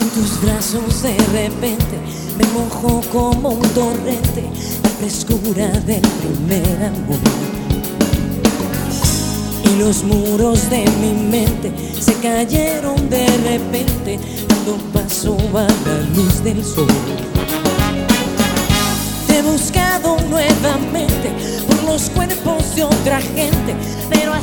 En tus brazos de repente me mojó como un torrente la frescura del primer amor. Y los muros de mi mente se cayeron de repente cuando pasó a la luz del sol. Te he buscado nuevamente por los cuerpos de otra gente, pero ha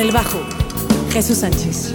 el bajo, Jesús Sánchez.